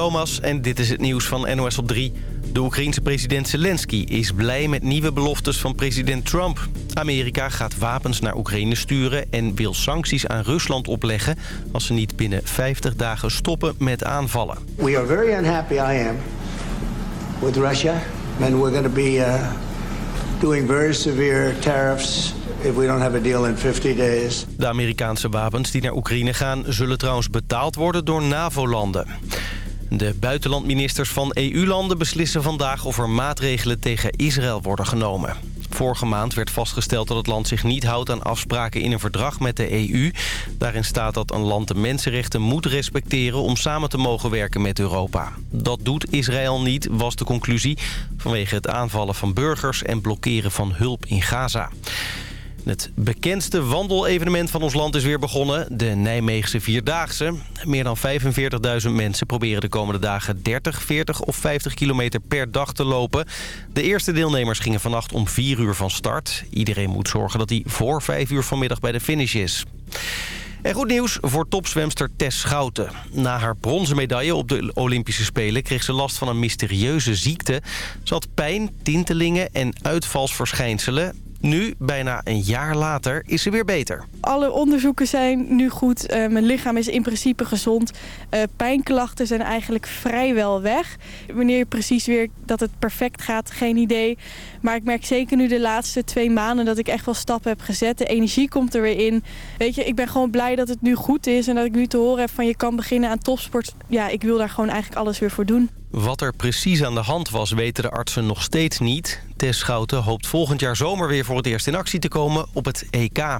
Thomas en dit is het nieuws van NOS op 3. De Oekraïense president Zelensky is blij met nieuwe beloftes van president Trump. Amerika gaat wapens naar Oekraïne sturen en wil sancties aan Rusland opleggen... als ze niet binnen 50 dagen stoppen met aanvallen. We are very unhappy, I am, with Russia. And we're going to be uh, doing very severe tariffs if we don't have a deal in 50 days. De Amerikaanse wapens die naar Oekraïne gaan... zullen trouwens betaald worden door NAVO-landen. De buitenlandministers van EU-landen beslissen vandaag of er maatregelen tegen Israël worden genomen. Vorige maand werd vastgesteld dat het land zich niet houdt aan afspraken in een verdrag met de EU. Daarin staat dat een land de mensenrechten moet respecteren om samen te mogen werken met Europa. Dat doet Israël niet, was de conclusie, vanwege het aanvallen van burgers en blokkeren van hulp in Gaza. Het bekendste wandelevenement van ons land is weer begonnen. De Nijmeegse Vierdaagse. Meer dan 45.000 mensen proberen de komende dagen 30, 40 of 50 kilometer per dag te lopen. De eerste deelnemers gingen vannacht om 4 uur van start. Iedereen moet zorgen dat hij voor 5 uur vanmiddag bij de finish is. En goed nieuws voor topzwemster Tess Schouten. Na haar bronzen medaille op de Olympische Spelen kreeg ze last van een mysterieuze ziekte. Ze had pijn, tintelingen en uitvalsverschijnselen. Nu, bijna een jaar later, is ze weer beter. Alle onderzoeken zijn nu goed. Uh, mijn lichaam is in principe gezond. Uh, pijnklachten zijn eigenlijk vrijwel weg. Wanneer precies weer dat het perfect gaat, geen idee. Maar ik merk zeker nu de laatste twee maanden dat ik echt wel stappen heb gezet. De energie komt er weer in. Weet je, ik ben gewoon blij dat het nu goed is. En dat ik nu te horen heb van je kan beginnen aan topsport. Ja, ik wil daar gewoon eigenlijk alles weer voor doen. Wat er precies aan de hand was, weten de artsen nog steeds niet. Tess Schouten hoopt volgend jaar zomer weer voor het eerst in actie te komen op het EK.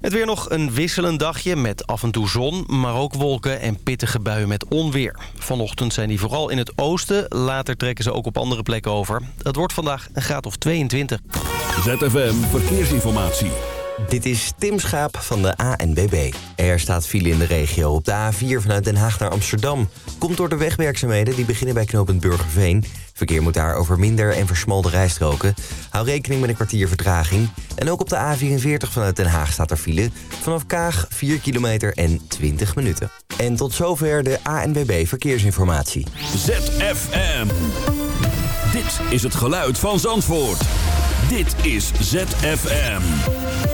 Het weer nog een wisselend dagje met af en toe zon, maar ook wolken en pittige buien met onweer. Vanochtend zijn die vooral in het oosten, later trekken ze ook op andere plekken over. Het wordt vandaag een graad of 22. ZFM Verkeersinformatie. Dit is Tim Schaap van de ANBB. Er staat file in de regio op de A4 vanuit Den Haag naar Amsterdam. Komt door de wegwerkzaamheden die beginnen bij knooppunt Burgerveen. Verkeer moet daar over minder en versmalde rijstroken. Hou rekening met een kwartier vertraging. En ook op de A44 vanuit Den Haag staat er file. Vanaf Kaag 4 kilometer en 20 minuten. En tot zover de ANBB Verkeersinformatie. ZFM. Dit is het geluid van Zandvoort. Dit is ZFM.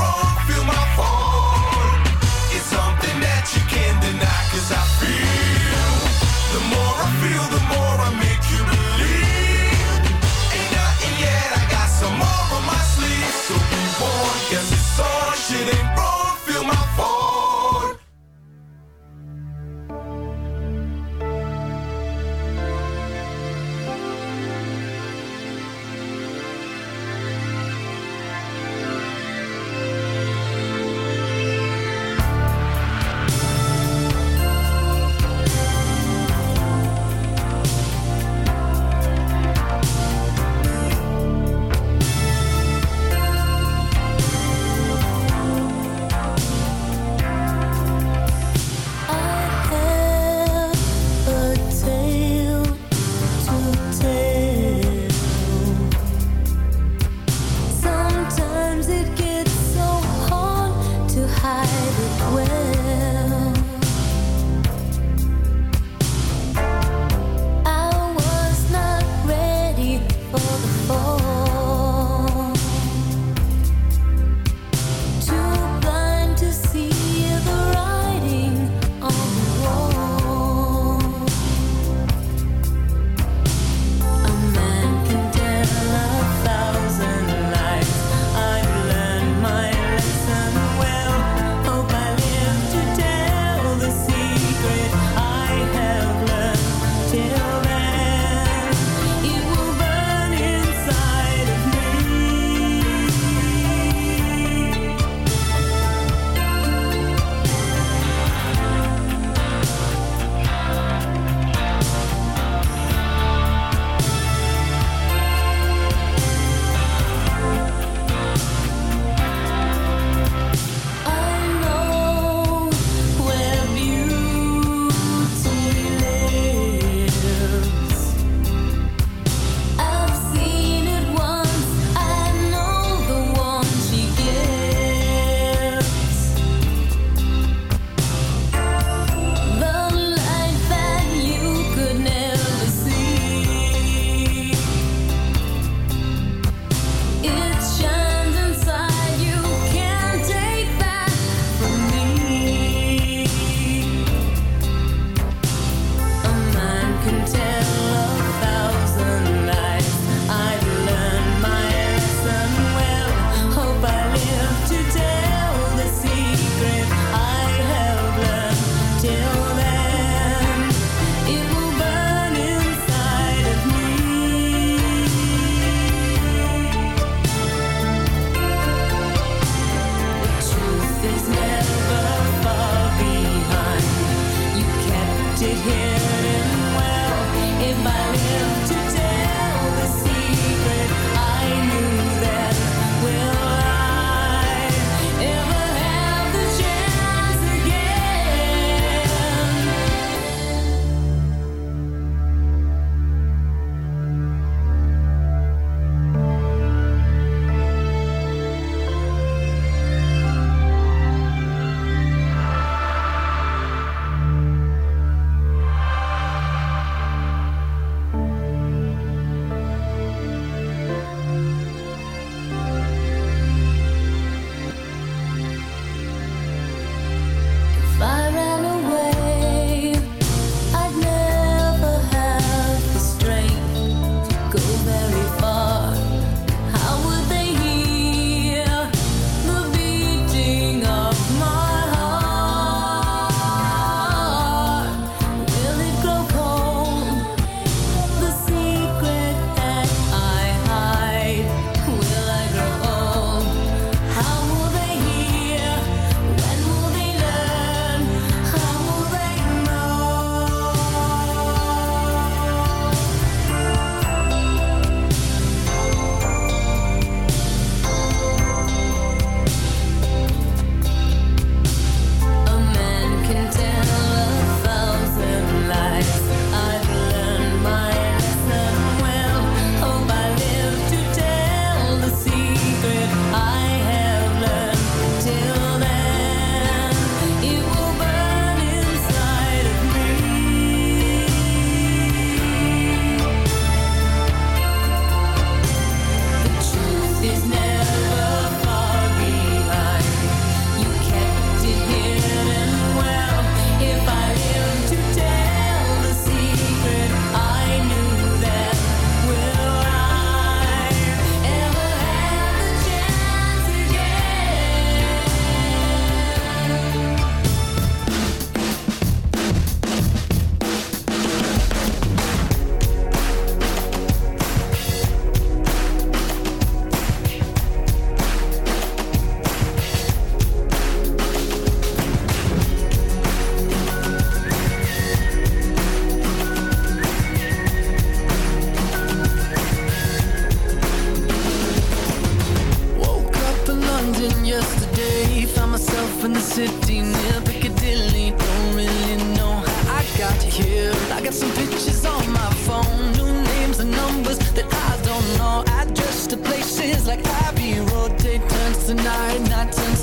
like Abbey Road. take turns tonight, turns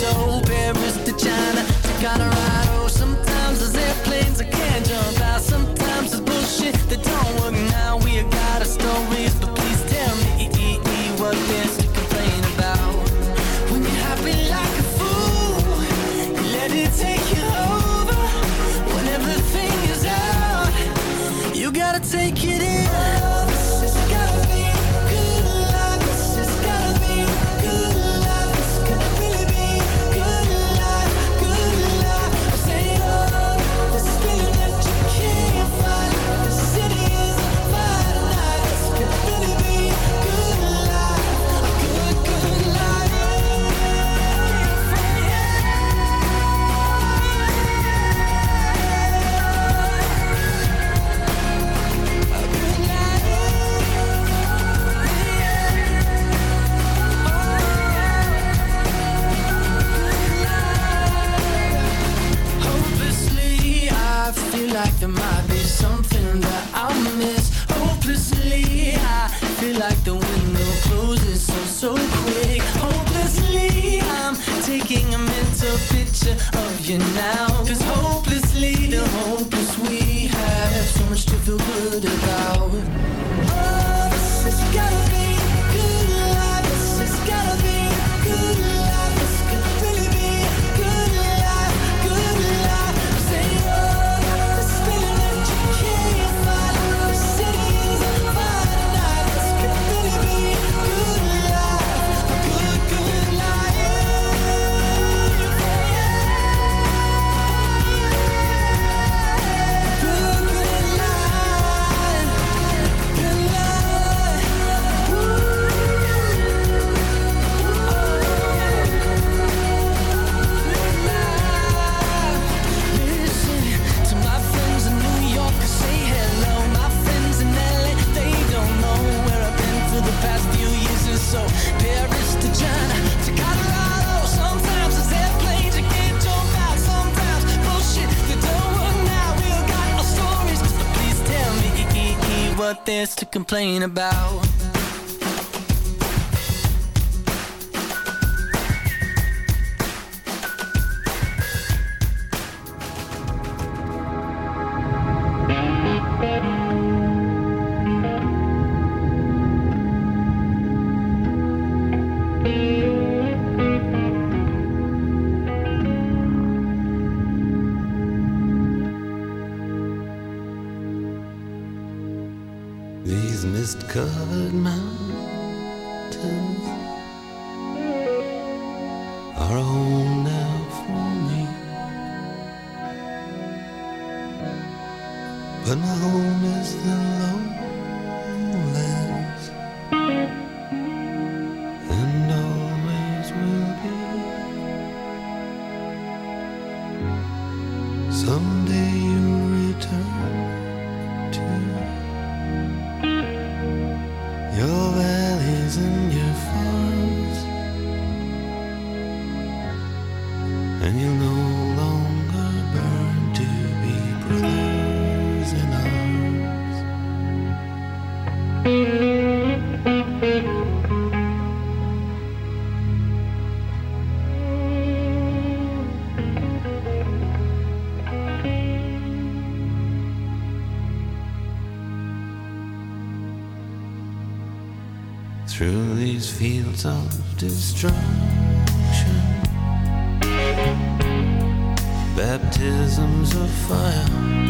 So Paris to China to Colorado Sometimes there's airplanes I can't jump out. Sometimes it's bullshit that don't there might be something that I miss hopelessly. I feel like the window closes so so quick. Hopelessly, I'm taking a mental picture of you now. Cause hopelessly, the hopeless we have so much to feel good about. What this to complain about. are a home now for me. But my home is the Lord. of destruction. Baptisms of fire.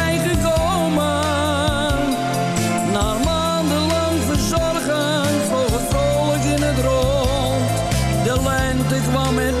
Lente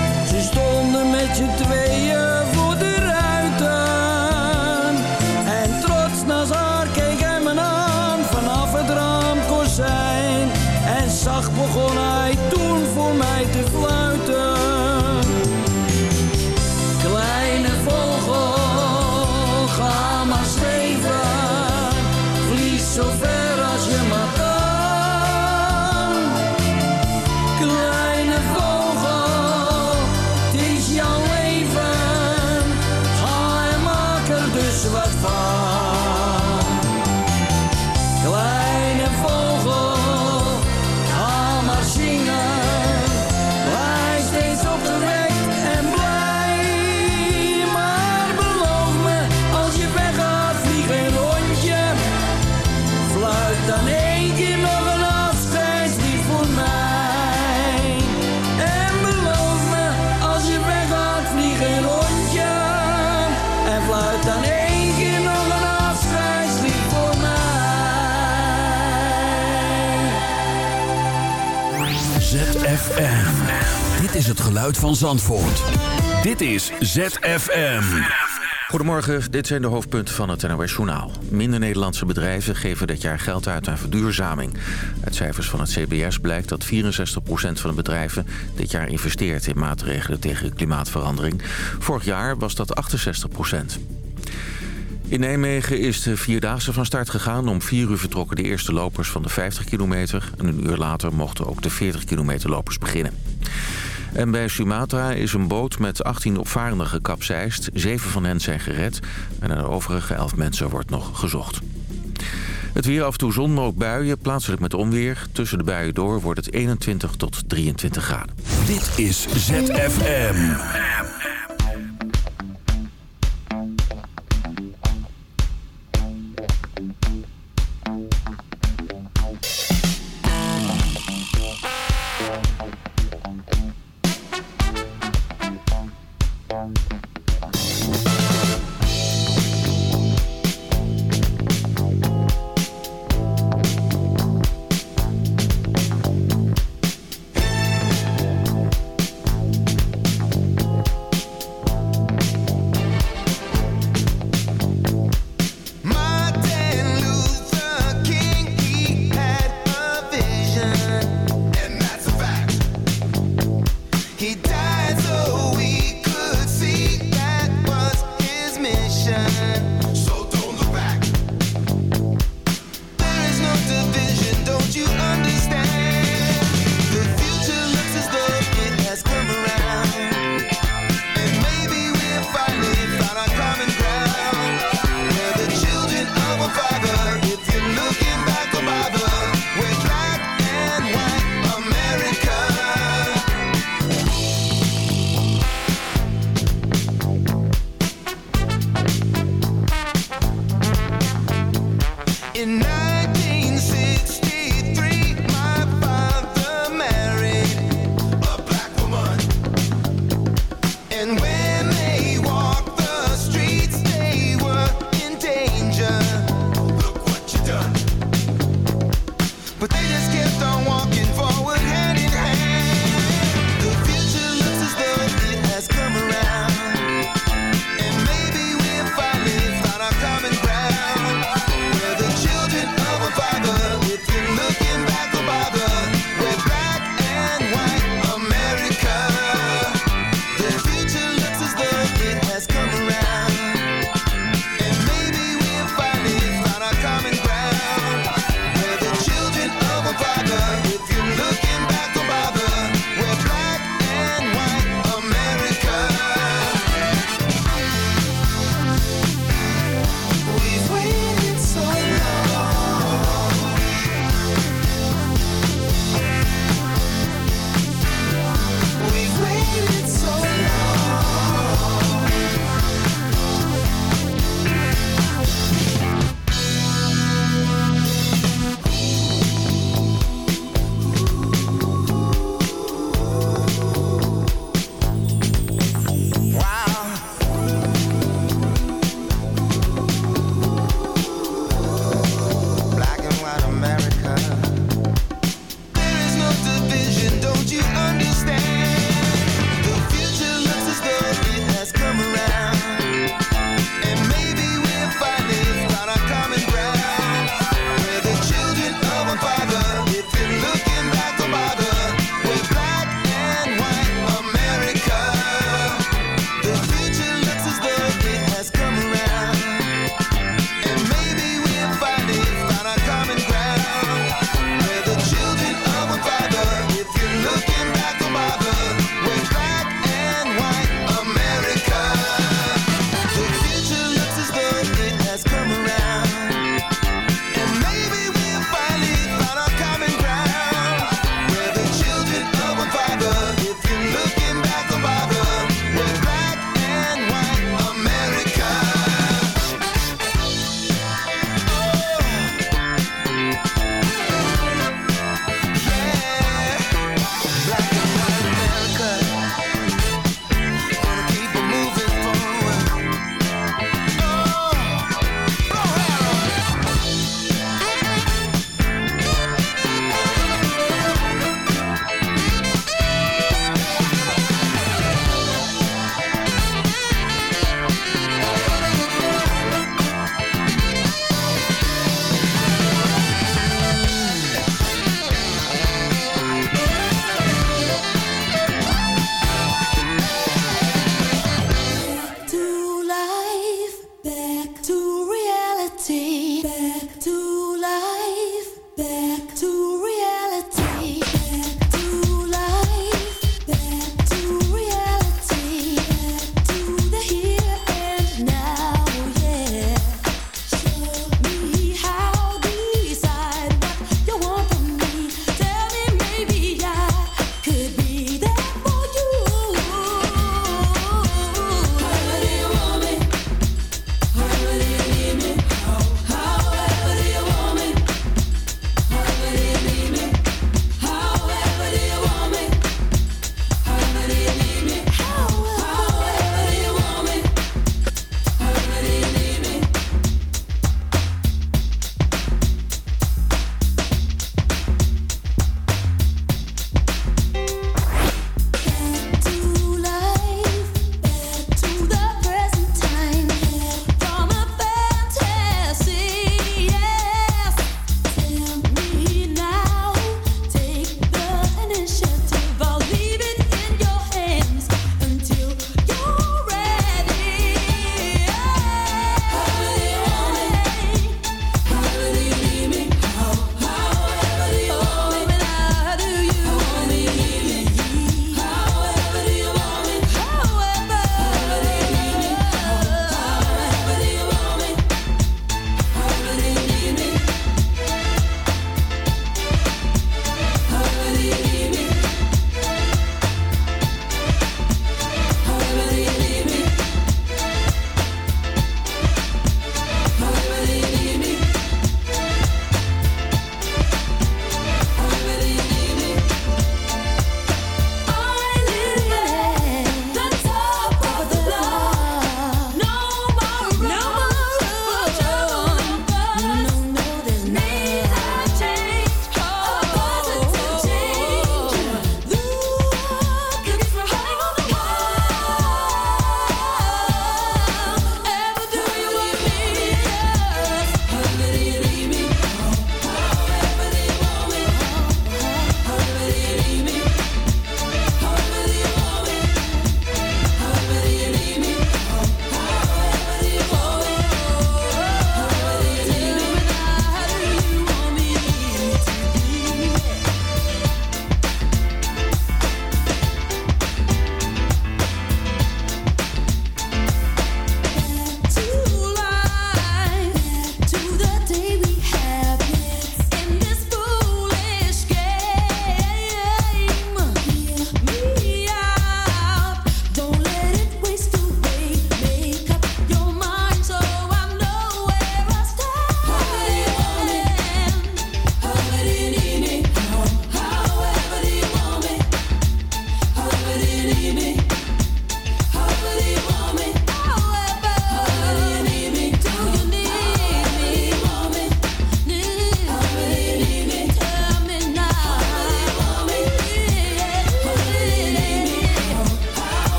Geluid van Zandvoort. Dit is ZFM. Goedemorgen, dit zijn de hoofdpunten van het NOS Journaal. Minder Nederlandse bedrijven geven dit jaar geld uit aan verduurzaming. Uit cijfers van het CBS blijkt dat 64% van de bedrijven dit jaar investeert in maatregelen tegen klimaatverandering. Vorig jaar was dat 68%. In Nijmegen is de Vierdaagse van start gegaan. Om 4 uur vertrokken de eerste lopers van de 50 kilometer. En een uur later mochten ook de 40 kilometer lopers beginnen. En bij Sumatra is een boot met 18 opvarenden gekapseist. Zeven van hen zijn gered. En naar de overige 11 mensen wordt nog gezocht. Het weer af en toe zon, maar ook buien, plaatselijk met onweer. Tussen de buien door wordt het 21 tot 23 graden. Dit is ZFM.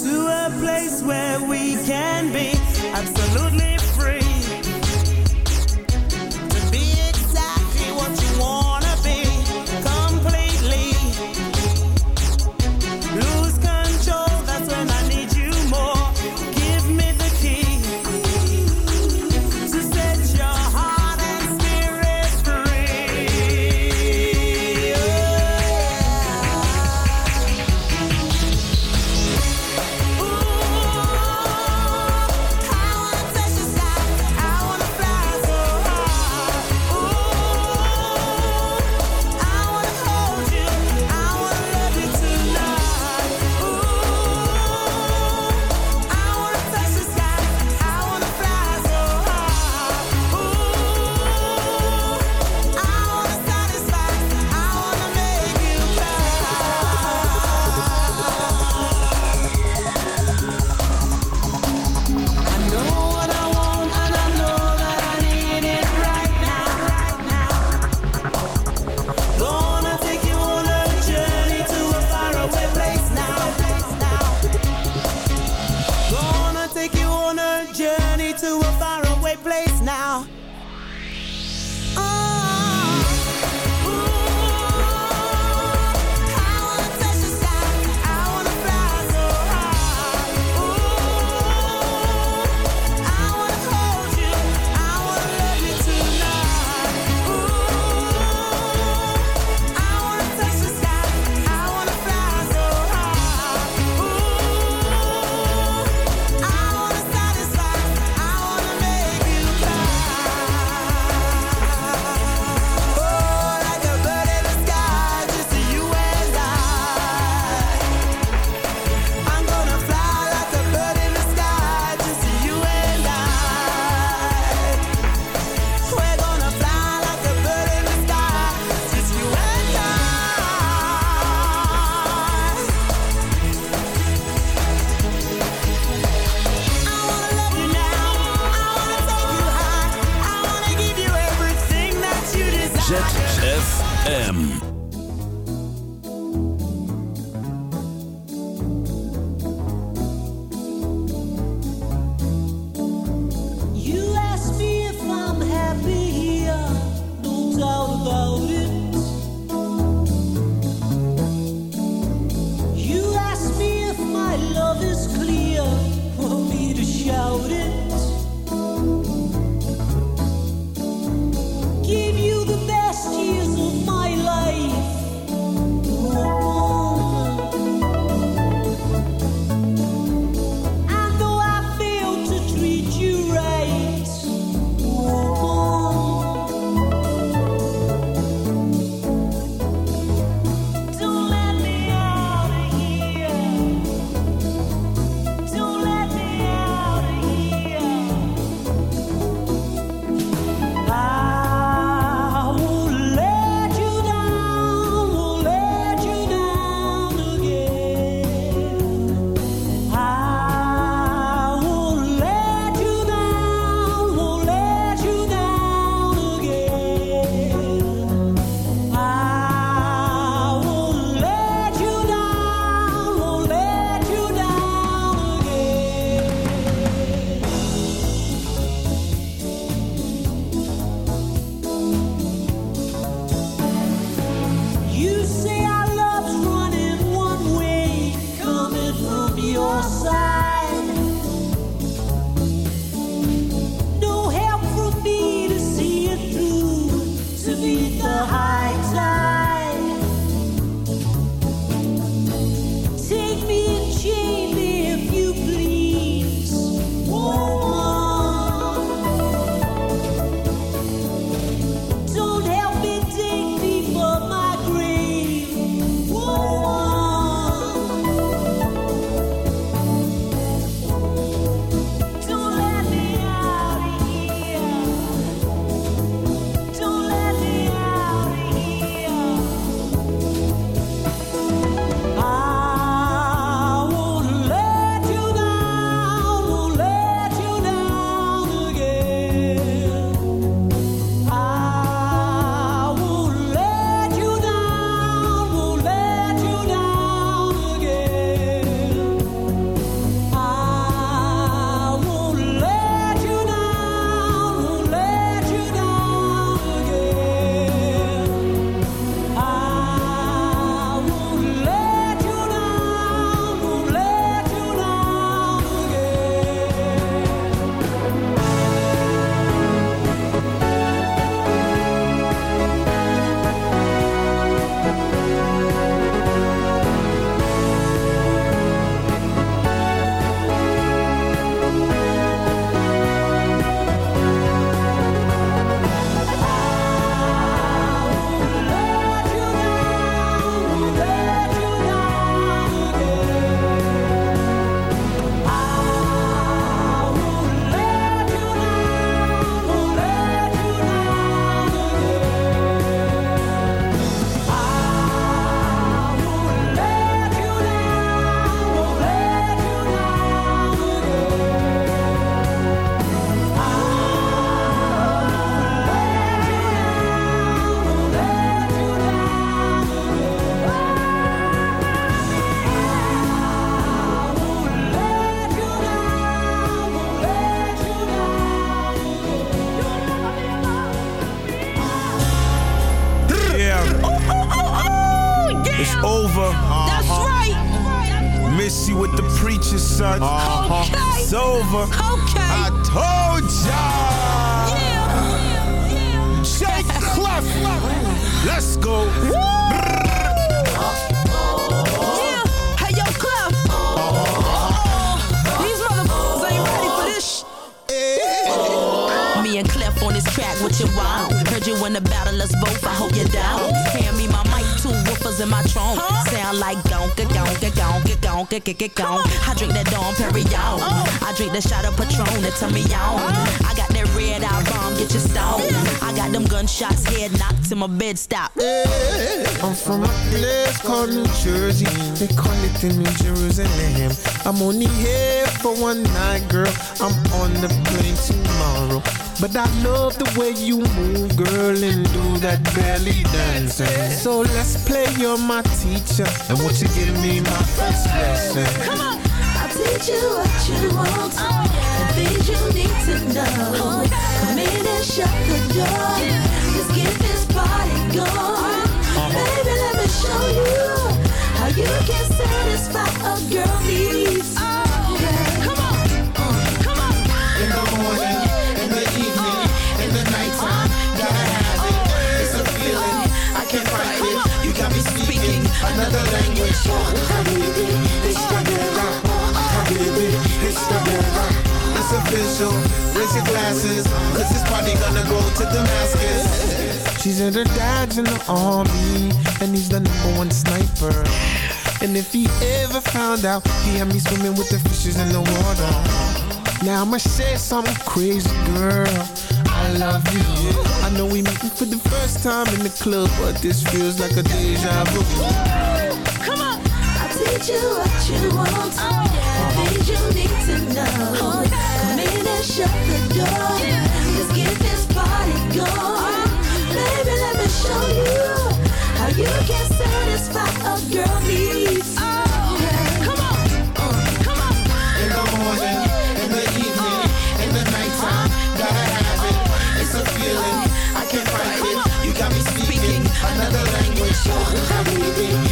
To a place where we can be. Absolutely my bed stop. I'm from a place called New Jersey. They call it the New Jerusalem. I'm only here for one night, girl. I'm on the plane tomorrow. But I love the way you move, girl, and do that belly dancing. So let's play, you're my teacher. And won't you give me my first lesson? Come on. I'll teach you what you want and things you need to know. Come in and shut the door. Let's get this party going. Baby, let me show you how you can satisfy a girl needs. Yeah. Come on. Come on. In the morning, in the evening, in the nighttime, gotta have it. Oh, it's a feeling, oh. I can't fight it. You got me speaking another language. Habibi, it's the guerra. Habibi, it's the guerra. It's official, raise your glasses, cause this party gonna go to Damascus. She said her dad's in the army, and he's the number one sniper. And if he ever found out, he had me swimming with the fishes in the water. Now I'ma say something crazy, girl. I love you. I know we meeting for the first time in the club, but this feels like a deja vu. Come on. I'll teach you what you want oh. and things you need to know. Come in and shut the door. Let's get this party going. Baby, let me show you how you can satisfy a girl needs. Yeah. Come on. Come on. In the morning, in the evening, in the nighttime, gotta have it. It's a feeling, I can't fight it. You got me speaking another language. Habibi, it's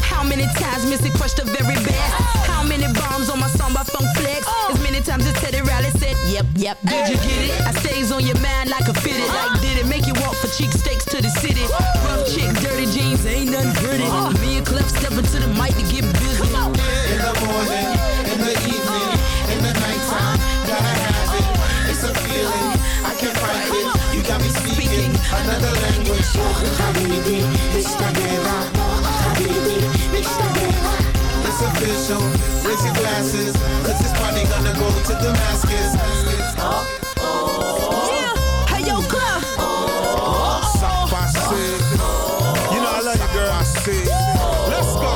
How many times Missy crushed the very best? How many bombs on my song by Funk Flex? As many times as Teddy Riley said, yep, yep. Did you get it? I stays on your mind like a fitted. Like, did it make you walk for cheek steaks to the city? Rough chick, dirty jeans, ain't nothing pretty. Me and Clef stepping to the mic to get busy. In the morning, in the evening, in the nighttime, gotta have it. It's a feeling, I can't fight it. You got me speaking another language. Habibi, it's the guerra. Habibi, it's. Official, raise your glasses, cause this party gonna go to Damascus. Yeah. Hey, yo, Clef. Sapase. You know I love you, girl. Let's go.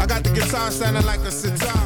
I got the guitar sounding like a sitar.